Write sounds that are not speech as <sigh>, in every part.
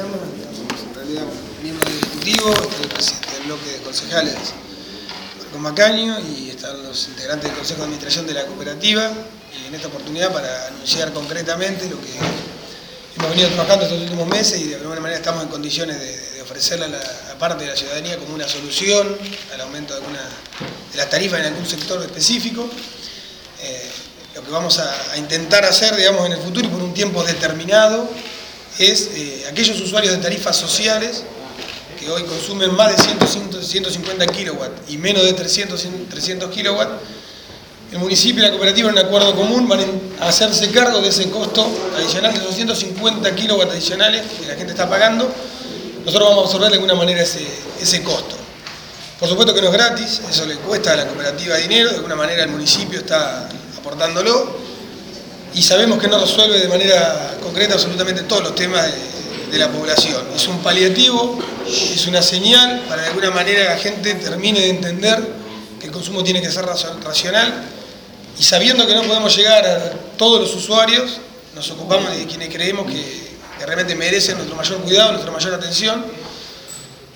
digamos, en realidad miembro del Ejecutivo, el presidente del bloque de concejales con Macaño y están los integrantes del Consejo de Administración de la cooperativa y en esta oportunidad para anunciar concretamente lo que hemos venido trabajando estos últimos meses y de alguna manera estamos en condiciones de, ofrecerle a, la, parte de la ciudadanía como una solución al aumento de, alguna, de las tarifas en algún sector específico. Eh, lo que vamos a, intentar hacer, digamos, en el futuro y por un tiempo determinado es eh, aquellos usuarios de tarifas sociales que hoy consumen más de 150 kilowatts y menos de 300, 300 kilowatts, el municipio y la cooperativa en un acuerdo común van a hacerse cargo de ese costo adicional de 250 kilowatts adicionales que la gente está pagando. Nosotros vamos a absorber de alguna manera ese, ese costo. Por supuesto que no es gratis, eso le cuesta a la cooperativa dinero, de alguna manera el municipio está aportándolo y sabemos que no resuelve de manera concreta absolutamente todos los temas de, la población. Es un paliativo, es una señal para de alguna manera la gente termine de entender que el consumo tiene que ser racional y sabiendo que no podemos llegar a todos los usuarios, nos ocupamos de quienes creemos que, realmente merecen nuestro mayor cuidado, nuestra mayor atención.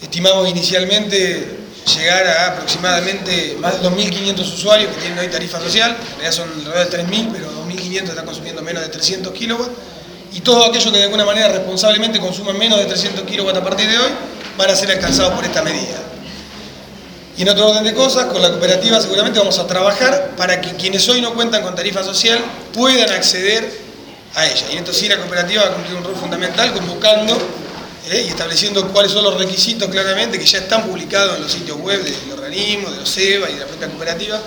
Estimamos inicialmente llegar a aproximadamente más de 2.500 usuarios que tienen hoy tarifa social, en realidad son alrededor de 3.000, pero 2.500 están consumiendo menos de 300 kilowatts, y todos aquellos que de alguna manera responsablemente consuman menos de 300 kilowatts a partir de hoy van a ser alcanzados por esta medida. Y en otro orden de cosas, con la cooperativa seguramente vamos a trabajar para que quienes hoy no cuentan con tarifa social puedan acceder a ella. Y esto sí la cooperativa va a cumplir un rol fundamental convocando ¿eh? y estableciendo cuáles son los requisitos claramente que ya están publicados en los sitios web del organismo, de los SEBA y de la propia cooperativa,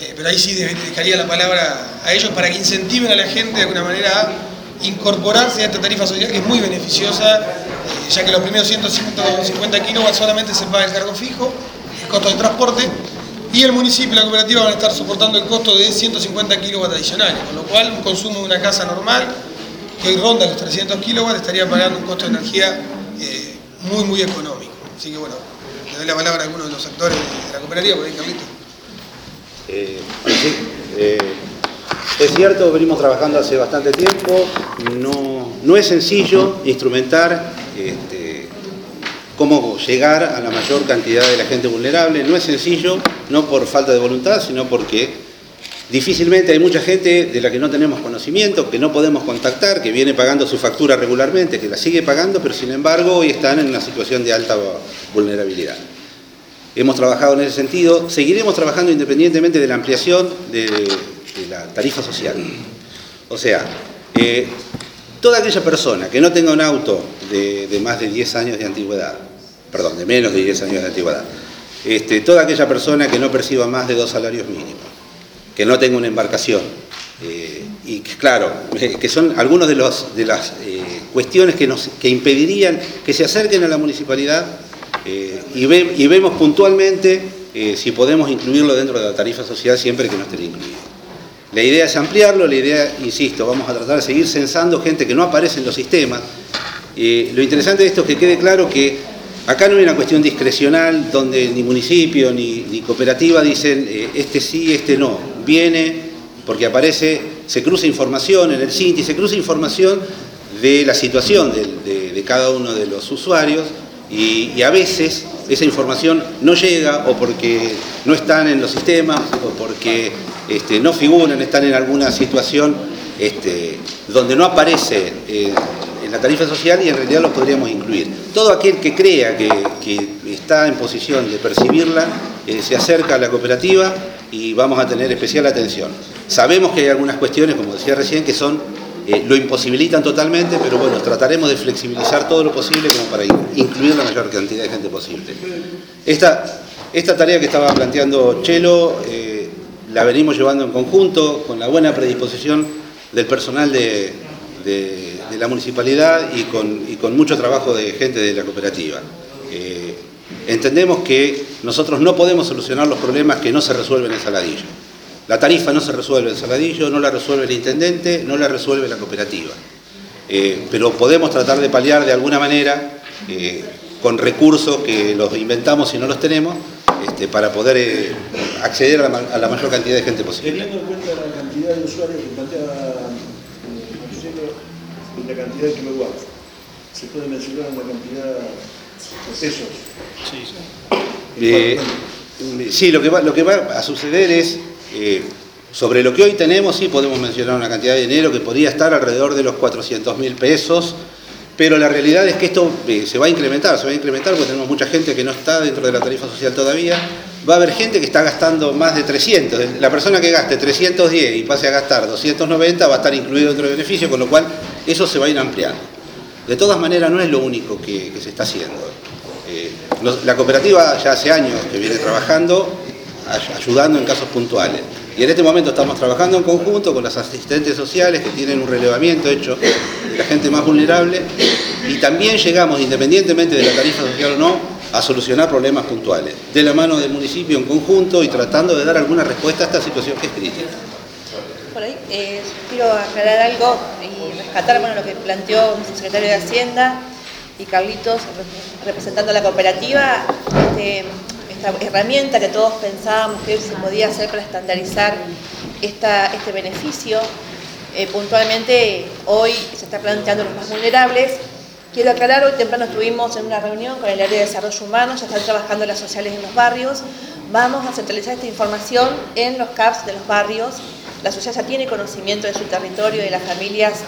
eh, pero ahí sí dejaría la palabra a ellos para que incentiven a la gente de alguna manera a incorporarse a esta tarifa social que es muy beneficiosa, eh, ya que los primeros 150 kilowatts solamente se paga el cargo fijo, el costo de transporte, y el municipio y la cooperativa van a estar soportando el costo de 150 kilowatts adicionales, con lo cual un consumo de una casa normal que hoy ronda los 300 kilowatts, estaría pagando un costo de energía eh, muy, muy económico. Así que bueno, le doy la palabra a algunos de los actores de la cooperativa, por ahí, Carlito. Eh, eh, es cierto, venimos trabajando hace bastante tiempo, no, no es sencillo instrumentar este, cómo llegar a la mayor cantidad de la gente vulnerable, no es sencillo, no por falta de voluntad, sino porque Difícilmente hay mucha gente de la que no tenemos conocimiento, que no podemos contactar, que viene pagando su factura regularmente, que la sigue pagando, pero sin embargo hoy están en una situación de alta vulnerabilidad. Hemos trabajado en ese sentido, seguiremos trabajando independientemente de la ampliación de, la tarifa social. O sea, eh, toda aquella persona que no tenga un auto de, más de 10 años de antigüedad, perdón, de menos de 10 años de antigüedad, este, toda aquella persona que no perciba más de dos salarios mínimos, que no tenga una embarcación. Eh, y claro, eh, que son algunas de, las cuestiones que, que impedirían que se acerquen a la municipalidad y, y, vemos puntualmente si podemos incluirlo dentro de la tarifa social siempre que no esté incluido. La idea es ampliarlo, la idea, insisto, vamos a tratar de seguir censando gente que no aparece en los sistemas. lo interesante de esto es que quede claro que acá no hay una cuestión discrecional donde ni municipio ni, ni cooperativa dicen este sí, este no viene porque aparece, se cruza información en el CINTI, se cruza información de la situación de, cada uno de los usuarios y, a veces esa información no llega o porque no están en los sistemas o porque este, no figuran, están en alguna situación este, donde no aparece eh, en la tarifa social y en realidad los podríamos incluir. Todo aquel que crea que, está en posición de percibirla eh, se acerca a la cooperativa y vamos a tener especial atención. Sabemos que hay algunas cuestiones, como decía recién, que son eh, lo imposibilitan totalmente, pero bueno, trataremos de flexibilizar todo lo posible como para incluir la mayor cantidad de gente posible. Esta, tarea que estaba planteando Chelo eh, la venimos llevando en conjunto con la buena predisposición del personal de, la municipalidad y con, y con, mucho trabajo de gente de la cooperativa. Eh, Entendemos que nosotros no podemos solucionar los problemas que no se resuelven en Saladillo. La tarifa no se resuelve en Saladillo, no la resuelve el intendente, no la resuelve la cooperativa. Eh, pero podemos tratar de paliar de alguna manera eh, con recursos que los inventamos y no los tenemos este, para poder eh, acceder a la, mayor cantidad de gente posible. Teniendo en cuenta la cantidad de usuarios que plantea Marcelo y la cantidad de kilowatts, ¿Se puede mencionar una cantidad de pesos? Sí, eh, sí lo, que va, lo que va a suceder es, eh, sobre lo que hoy tenemos, sí podemos mencionar una cantidad de dinero que podría estar alrededor de los 400 mil pesos, pero la realidad es que esto eh, se va a incrementar, se va a incrementar porque tenemos mucha gente que no está dentro de la tarifa social todavía, va a haber gente que está gastando más de 300. La persona que gaste 310 y pase a gastar 290 va a estar incluido dentro del beneficio, con lo cual eso se va a ir ampliando. De todas maneras, no es lo único que, se está haciendo. Eh, la cooperativa ya hace años que viene trabajando, ayudando en casos puntuales. Y en este momento estamos trabajando en conjunto con las asistentes sociales que tienen un relevamiento hecho de la gente más vulnerable y también llegamos, independientemente de la tarifa social o no, a solucionar problemas puntuales, de la mano del municipio en conjunto y tratando de dar alguna respuesta a esta situación que es crítica. Por ahí, eh, quiero aclarar algo y rescatar bueno, lo que planteó el secretario de Hacienda y Carlitos, representando a la cooperativa, este, esta herramienta que todos pensábamos que se podía hacer para estandarizar esta, este beneficio. Eh, puntualmente, hoy se está planteando los más vulnerables, Quiero aclarar, hoy temprano estuvimos en una reunión con el área de desarrollo humano, ya están trabajando las sociales en los barrios. Vamos a centralizar esta información en los CAPS de los barrios. La sociedad ya tiene conocimiento de su territorio y de las familias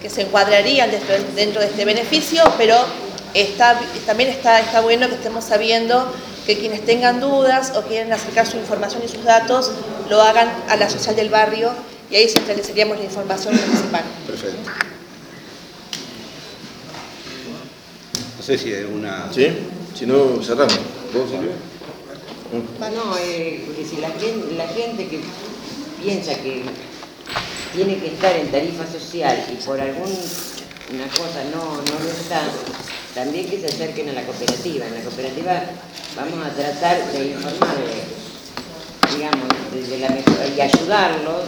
que se encuadrarían dentro, de este beneficio, pero también está, está bueno que estemos sabiendo que quienes tengan dudas o quieren acercar su información y sus datos lo hagan a la social del barrio y ahí centralizaríamos la información municipal. Perfecto. No sé si hay una... ¿Sí? Si no, cerramos. ¿Vos, Bueno, eh, porque si la gente, la gente que piensa que tiene que estar en tarifa social y por alguna cosa no, no lo está, también que se acerquen a la cooperativa. En la cooperativa vamos a tratar de informarles, digamos, desde la y ayudarlos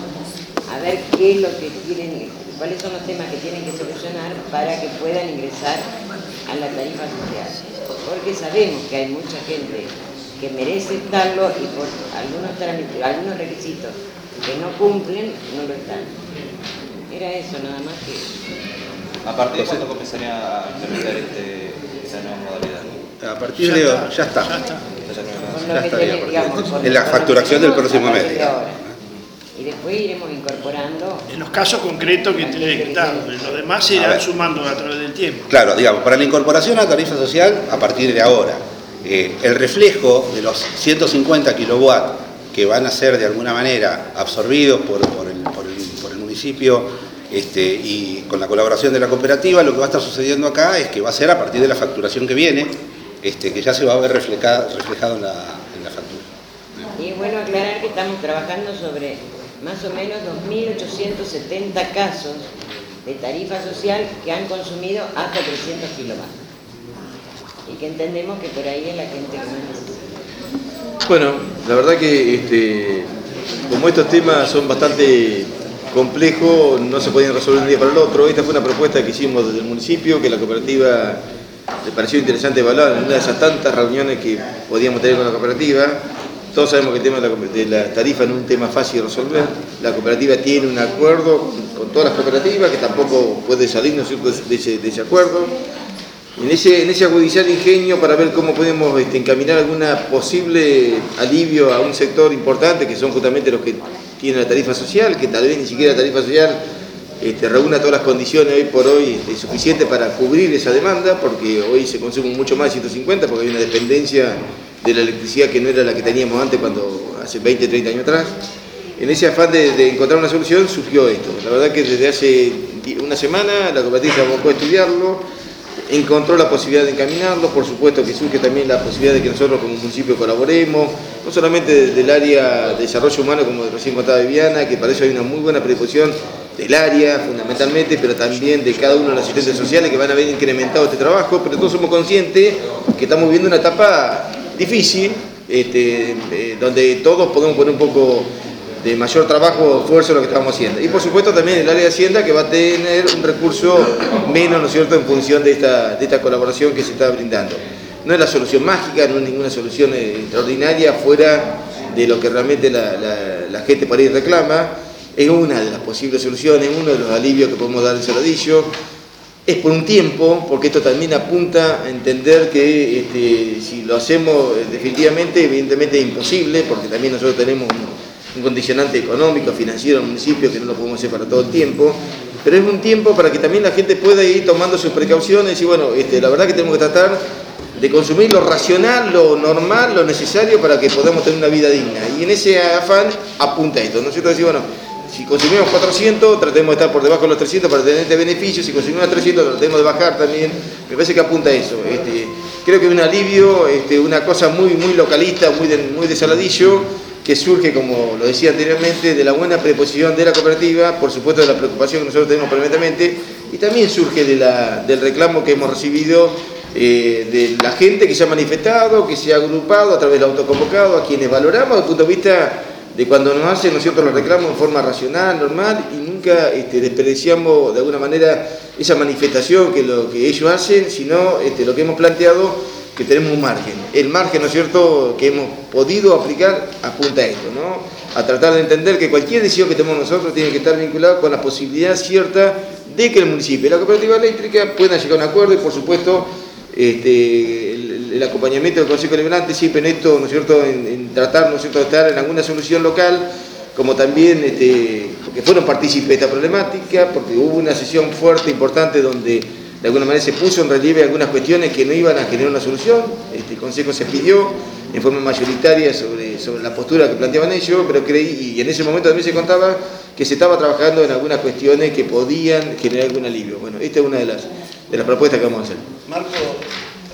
a ver qué es lo que tienen, cuáles son los temas que tienen que solucionar para que puedan ingresar a la tarifa social. Porque sabemos que hay mucha gente que merece estarlo y por algunos, algunos requisitos que no cumplen, no lo están. Era eso nada más que... ¿A partir de cuándo comenzaría a implementar este, esta nueva modalidad? A partir de hoy, ya está. Ya está. Ya está. en la facturación del próximo mes y después iremos incorporando. En los casos concretos que tienen dictado, los demás se irán sumando a través del tiempo. Claro, digamos, para la incorporación a tarifa social a partir de ahora. Eh, el reflejo de los 150 kilowatts que van a ser de alguna manera absorbidos por, el, municipio este, y con la colaboración de la cooperativa, lo que va a estar sucediendo acá es que va a ser a partir de la facturación que viene, este, que ya se va a ver reflejado, reflejado en, la, en la factura. Y es bueno aclarar que estamos trabajando sobre más o menos 2.870 casos de tarifa social que han consumido hasta 300 kilovatios. Y que entendemos que por ahí es la gente que más necesita. Bueno, la verdad que este, como estos temas son bastante complejos, no se podían resolver un día para el otro. Esta fue una propuesta que hicimos desde el municipio, que la cooperativa le pareció interesante evaluar en una de esas tantas reuniones que podíamos tener con la cooperativa. Todos sabemos que el tema de la, tarifa no es un tema fácil de resolver. La cooperativa tiene un acuerdo con, todas las cooperativas que tampoco puede salirnos de ese, de ese acuerdo. En ese, en ese agudizar ingenio para ver cómo podemos este, encaminar alguna posible alivio a un sector importante, que son justamente los que tienen la tarifa social, que tal vez ni siquiera la tarifa social este, reúna todas las condiciones hoy por hoy este, suficientes para cubrir esa demanda, porque hoy se consume mucho más de 150, porque hay una dependencia de la electricidad que no era la que teníamos antes cuando hace 20, 30 años atrás. En ese afán de, encontrar una solución surgió esto. La verdad que desde hace una semana la cooperativa se abocó a estudiarlo, encontró la posibilidad de encaminarlo, por supuesto que surge también la posibilidad de que nosotros como municipio colaboremos, no solamente del área de desarrollo humano, como recién contaba Viviana, que para eso hay una muy buena predisposición del área fundamentalmente, pero también de cada uno de los asistentes sociales que van a haber incrementado este trabajo, pero todos somos conscientes que estamos viviendo una etapa difícil, este, eh, donde todos podemos poner un poco de mayor trabajo, esfuerzo en lo que estamos haciendo. Y por supuesto también el área de Hacienda que va a tener un recurso menos, ¿no es cierto?, en función de esta, de esta colaboración que se está brindando. No es la solución mágica, no es ninguna solución eh, extraordinaria fuera de lo que realmente la, gente por ahí reclama, es una de las posibles soluciones, uno de los alivios que podemos dar en Saladillo. es por un tiempo, porque esto también apunta a entender que este, si lo hacemos eh, definitivamente, evidentemente es imposible, porque también nosotros tenemos un, un condicionante económico, financiero el municipio que no lo podemos hacer para todo el tiempo, pero es un tiempo para que también la gente pueda ir tomando sus precauciones y bueno, este, la verdad que tenemos que tratar de consumir lo racional, lo normal, lo necesario para que podamos tener una vida digna. Y en ese afán apunta esto, ¿no es cierto? Bueno, si consumimos 400, tratemos de estar por debajo de los 300 para tener este beneficio, si consumimos 300, tratemos de bajar también. Me parece que apunta a eso. Este, creo que es un alivio, este, una cosa muy, muy localista, muy de, muy de saladillo, que surge, como lo decía anteriormente, de la buena predisposición de la cooperativa, por supuesto de la preocupación que nosotros tenemos permanentemente, y también surge del reclamo que hemos recibido eh, de la gente que se ha manifestado, que se ha agrupado a través del autoconvocado, a quienes valoramos desde el punto de vista de cuando nos hacen nosotros los reclamos en forma racional, normal, y nunca este, desperdiciamos de alguna manera esa manifestación que lo que ellos hacen, sino este, lo que hemos planteado que tenemos un margen. El margen, ¿no es cierto?, que hemos podido aplicar apunta a esto, ¿no? A tratar de entender que cualquier decisión que tomemos nosotros tiene que estar vinculada con la posibilidad cierta de que el municipio y la cooperativa eléctrica puedan llegar a un acuerdo y, por supuesto, este, el, acompañamiento del Consejo Liberante siempre en esto, ¿no es cierto?, en, en, tratar, ¿no es cierto?, de estar en alguna solución local, como también, este, porque fueron partícipes de esta problemática, porque hubo una sesión fuerte, importante, donde de alguna manera se puso en relieve algunas cuestiones que no iban a generar una solución, este, el Consejo se pidió en forma mayoritaria sobre, sobre la postura que planteaban ellos, pero creí, y en ese momento también se contaba que se estaba trabajando en algunas cuestiones que podían generar algún alivio. Bueno, esta es una de las, de las propuestas que vamos a hacer. Marco,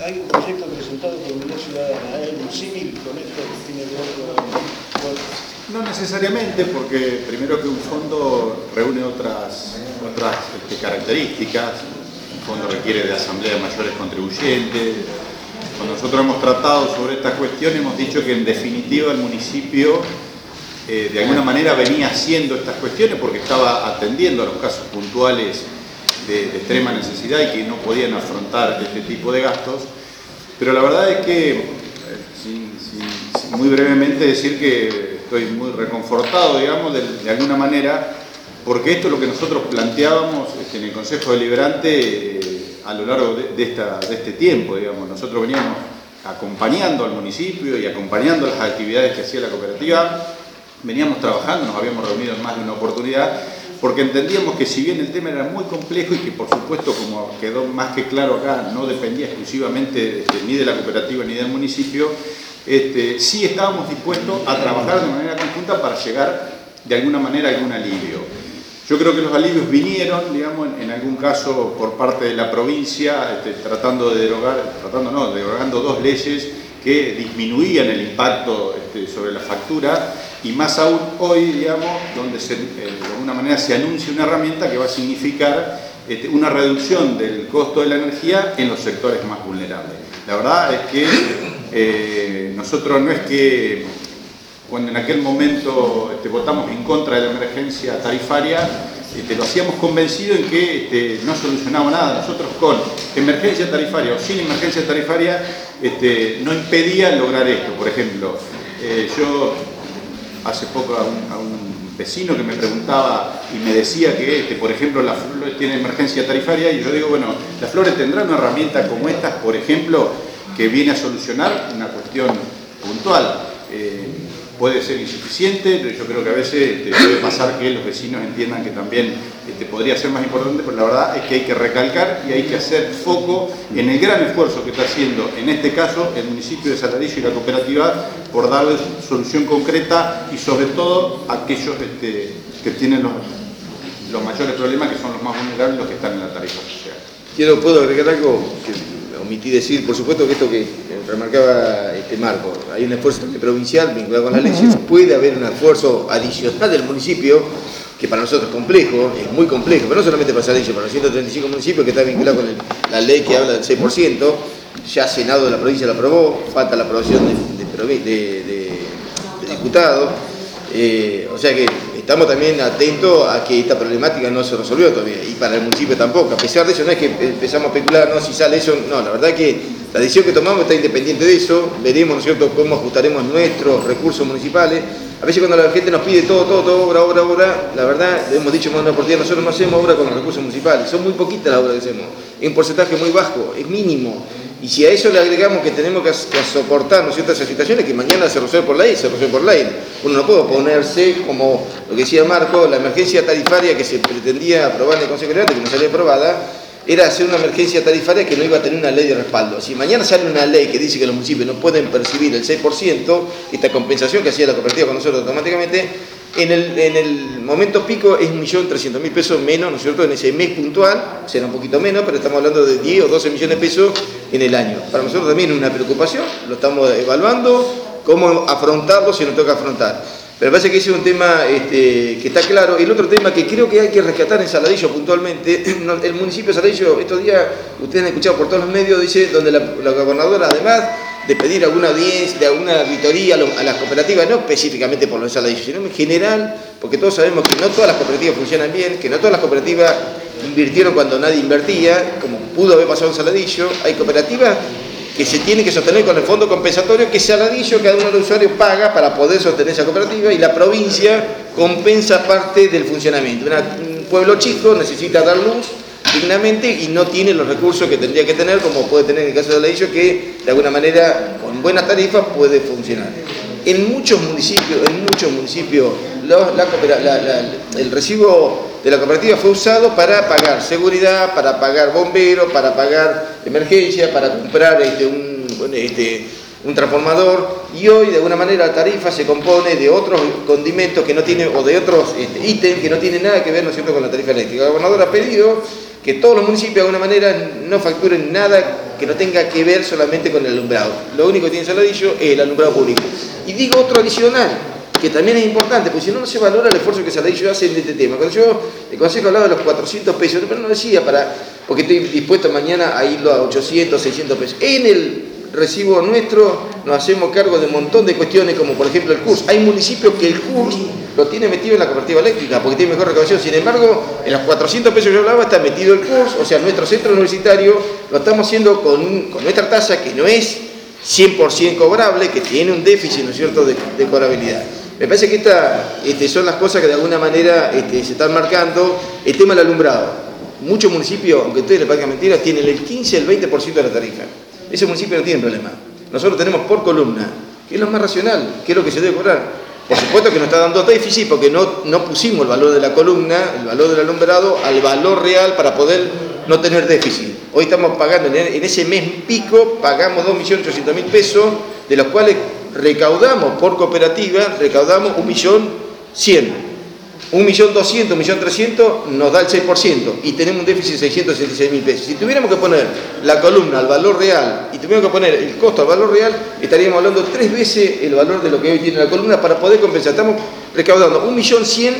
hay un proyecto presentado por Unidad Ciudadana, ¿hay un símil con esto que tiene otro? No necesariamente, porque primero que un fondo reúne otras, otras este, características, fondo requiere de asamblea de mayores contribuyentes. Cuando nosotros hemos tratado sobre esta cuestión, hemos dicho que en definitiva el municipio eh, de alguna manera venía haciendo estas cuestiones porque estaba atendiendo a los casos puntuales de, extrema necesidad y que no podían afrontar este tipo de gastos. Pero la verdad es que, eh, sin, muy brevemente decir que estoy muy reconfortado, digamos, de, alguna manera, porque esto es lo que nosotros planteábamos este, en el Consejo Deliberante eh, a lo largo de, este tiempo, digamos. Nosotros veníamos acompañando al municipio y acompañando las actividades que hacía la cooperativa, veníamos trabajando, nos habíamos reunido en más de una oportunidad, porque entendíamos que si bien el tema era muy complejo y que por supuesto, como quedó más que claro acá, no dependía exclusivamente este, ni de la cooperativa ni del municipio, este, sí estábamos dispuestos a trabajar de manera conjunta para llegar de alguna manera a algún alivio. Yo creo que los alivios vinieron, digamos, en, algún caso por parte de la provincia, este, tratando de derogar, tratando no, derogando dos leyes que disminuían el impacto este, sobre la factura y más aún hoy, digamos, donde se, eh, de alguna manera se anuncia una herramienta que va a significar este, una reducción del costo de la energía en los sectores más vulnerables. La verdad es que eh, nosotros no es que cuando en aquel momento este, votamos en contra de la emergencia tarifaria, este, lo hacíamos convencido en que este, no solucionaba nada. Nosotros con emergencia tarifaria o sin emergencia tarifaria este, no impedía lograr esto. Por ejemplo, eh, yo hace poco a un, vecino que me preguntaba y me decía que, este, por ejemplo, la Flores tiene emergencia tarifaria y yo digo, bueno, las Flores tendrán una herramienta como esta, por ejemplo, que viene a solucionar una cuestión puntual. Eh, puede ser insuficiente, pero yo creo que a veces este, puede pasar que los vecinos entiendan que también este, podría ser más importante, pero la verdad es que hay que recalcar y hay que hacer foco en el gran esfuerzo que está haciendo, en este caso, el municipio de Saladillo y la cooperativa, por darle solución concreta y sobre todo a aquellos este, que tienen los, los mayores problemas, que son los más vulnerables, los que están en la tarifa social. Quiero, ¿Puedo agregar algo que omití decir? Por supuesto que esto que remarcaba este Marco, hay un esfuerzo provincial vinculado con la ley, puede haber un esfuerzo adicional del municipio, que para nosotros es complejo, es muy complejo, pero no solamente para Saladillo, para los 135 municipios que está vinculado con la ley que habla del 6%, ya Senado de la provincia lo aprobó, falta la aprobación de, de, eh, o sea que estamos también atentos a que esta problemática no se resolvió todavía, y para el municipio tampoco, a pesar de eso no es que empezamos a especular, no, si sale eso, no, la verdad que la decisión que tomamos está independiente de eso, veremos, ¿no cierto?, cómo ajustaremos nuestros recursos municipales, A veces cuando la gente nos pide todo, todo, todo, obra, obra, obra, la verdad, hemos dicho más una oportunidad, nosotros no hacemos obra con los recursos municipales, son muy poquitas las obras que hacemos, es un porcentaje muy bajo, es mínimo. Y si a eso le agregamos que tenemos que, que soportar ¿no? ciertas situaciones que mañana se resuelve por ley, se resuelve por ley. Uno no puede ponerse, como lo que decía Marco, la emergencia tarifaria que se pretendía aprobar en el Consejo General, que no salía aprobada, era hacer una emergencia tarifaria que no iba a tener una ley de respaldo. Si mañana sale una ley que dice que los municipios no pueden percibir el 6%, esta compensación que hacía la cooperativa con nosotros automáticamente, en el, en el momento pico es 1.300.000 pesos menos, ¿no es cierto?, en ese mes puntual, será un poquito menos, pero estamos hablando de 10 o 12 millones de pesos en el año. Para nosotros también es una preocupación, lo estamos evaluando, cómo afrontarlo si nos toca afrontar. Pero me parece que ese es un tema este, que está claro. El otro tema que creo que hay que rescatar en Saladillo puntualmente, <clears throat> el municipio de Saladillo, estos días, ustedes han escuchado por todos los medios, dice, donde la gobernadora, además de pedir alguna audiencia, alguna auditoría a, las cooperativas, no específicamente por los Saladillo, sino en general, porque todos sabemos que no todas las cooperativas funcionan bien, que no todas las cooperativas invirtieron cuando nadie invertía, como pudo haber pasado en Saladillo. Hay cooperativas que se tiene que sostener con el fondo compensatorio que Saladillo, cada uno de los usuarios paga para poder sostener esa cooperativa y la provincia compensa parte del funcionamiento. Un pueblo chico necesita dar luz dignamente y no tiene los recursos que tendría que tener, como puede tener en el caso de Saladillo, que de alguna manera con buenas tarifas puede funcionar. En muchos municipios, en muchos municipios, el recibo de la cooperativa fue usado para pagar seguridad, para pagar bomberos, para pagar emergencia, para comprar este, un, este, un transformador y hoy de alguna manera la tarifa se compone de otros condimentos que no tienen o de otros este, ítems que no tienen nada que ver ¿no con la tarifa eléctrica. El gobernador ha pedido que todos los municipios de alguna manera no facturen nada que no tenga que ver solamente con el alumbrado. Lo único que tiene Saladillo es el alumbrado público. Y digo otro adicional, que también es importante, porque si no, no se valora el esfuerzo que Saladillo hace en este tema. Cuando yo, el Consejo hablaba de los 400 pesos, pero no decía para, porque estoy dispuesto mañana a irlo a 800, 600 pesos. En el recibo nuestro nos hacemos cargo de un montón de cuestiones, como por ejemplo el CURS. Hay municipios que el CURS lo tiene metido en la cooperativa eléctrica, porque tiene mejor recaudación. Sin embargo, en los 400 pesos que yo hablaba está metido el CURS, o sea, nuestro centro universitario lo estamos haciendo con, con nuestra tasa, que no es 100% cobrable, que tiene un déficit, ¿no es cierto?, de, cobrabilidad. Me parece que estas este, son las cosas que de alguna manera este, se están marcando. El tema del alumbrado. Muchos municipios, aunque ustedes les parezcan mentiras, tienen el 15 el 20% de la tarifa. Ese municipio no tiene problema. Nosotros tenemos por columna, que es lo más racional, que es lo que se debe cobrar. Por supuesto que nos está dando déficit porque no, no pusimos el valor de la columna, el valor del alumbrado, al valor real para poder no tener déficit. Hoy estamos pagando, en ese mes pico, pagamos 2.800.000 pesos, de los cuales recaudamos por cooperativa, recaudamos 1.100.000. 1.200.000, 1.300.000 nos da el 6% y tenemos un déficit de 666.000 pesos. Si tuviéramos que poner la columna al valor real y tuviéramos que poner el costo al valor real, estaríamos hablando tres veces el valor de lo que hoy tiene la columna para poder compensar. Estamos recaudando 1.100.000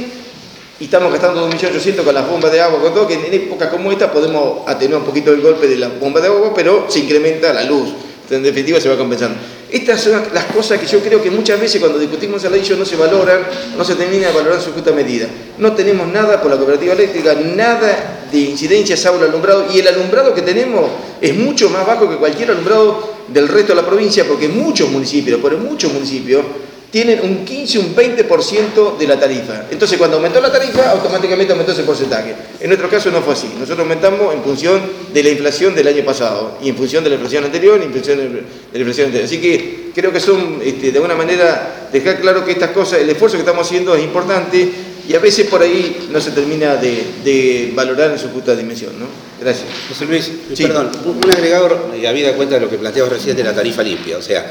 y estamos gastando 2.800.000 con las bombas de agua, con todo, que en épocas como esta podemos atenuar un poquito el golpe de la bomba de agua, pero se incrementa la luz. En definitiva se va compensando. Estas son las cosas que yo creo que muchas veces cuando discutimos el no se valoran, no se termina de valorar en su justa medida. No tenemos nada por la cooperativa eléctrica, nada de incidencia salvo el alumbrado, y el alumbrado que tenemos es mucho más bajo que cualquier alumbrado del resto de la provincia, porque muchos municipios, pero muchos municipios, tienen un 15, un 20% de la tarifa. Entonces, cuando aumentó la tarifa, automáticamente aumentó ese porcentaje. En nuestro caso no fue así. Nosotros aumentamos en función de la inflación del año pasado, y en función de la inflación anterior, y en función de la inflación anterior. Así que creo que son, este, de alguna manera, dejar claro que estas cosas, el esfuerzo que estamos haciendo es importante, y a veces por ahí no se termina de, de valorar en su justa dimensión. ¿no? Gracias. José Luis, sí. perdón, un agregador, y habida cuenta de lo que planteaba recién de la tarifa limpia, o sea,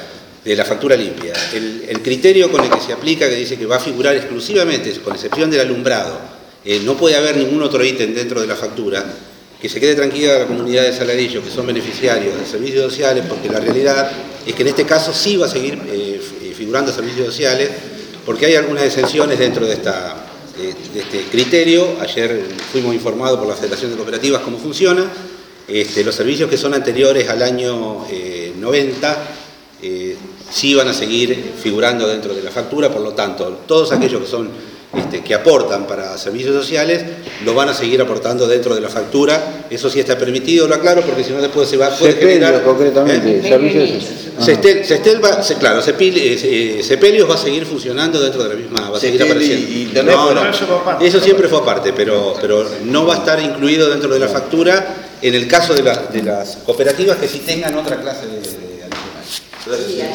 de la factura limpia. El, criterio con el que se aplica, que dice que va a figurar exclusivamente, con excepción del alumbrado, eh, no puede haber ningún otro ítem dentro de la factura, que se quede tranquila la comunidad de Saladillo, que son beneficiarios de servicios sociales, porque la realidad es que en este caso sí va a seguir eh, figurando servicios sociales, porque hay algunas exenciones dentro de, esta, de, este criterio. Ayer fuimos informados por la Federación de Cooperativas cómo funciona. Este, los servicios que son anteriores al año eh, 90 eh, sí van a seguir figurando dentro de la factura, por lo tanto, todos aquellos que son este, que aportan para servicios sociales, lo van a seguir aportando dentro de la factura. Eso sí está permitido, lo aclaro, porque si no después se va puede Sepelio, generar... concretamente, ¿Eh? servicios. Sestel, Sestel va, se- claro, eh, eh, Sepelios va a seguir funcionando dentro de la misma, va a seguir y- apareciendo. y Internet, no, no, eso fue aparte. eso siempre fue aparte, pero, pero no va a estar incluido dentro de la factura en el caso de, la- de las cooperativas que sí tengan otra clase de, de adicional.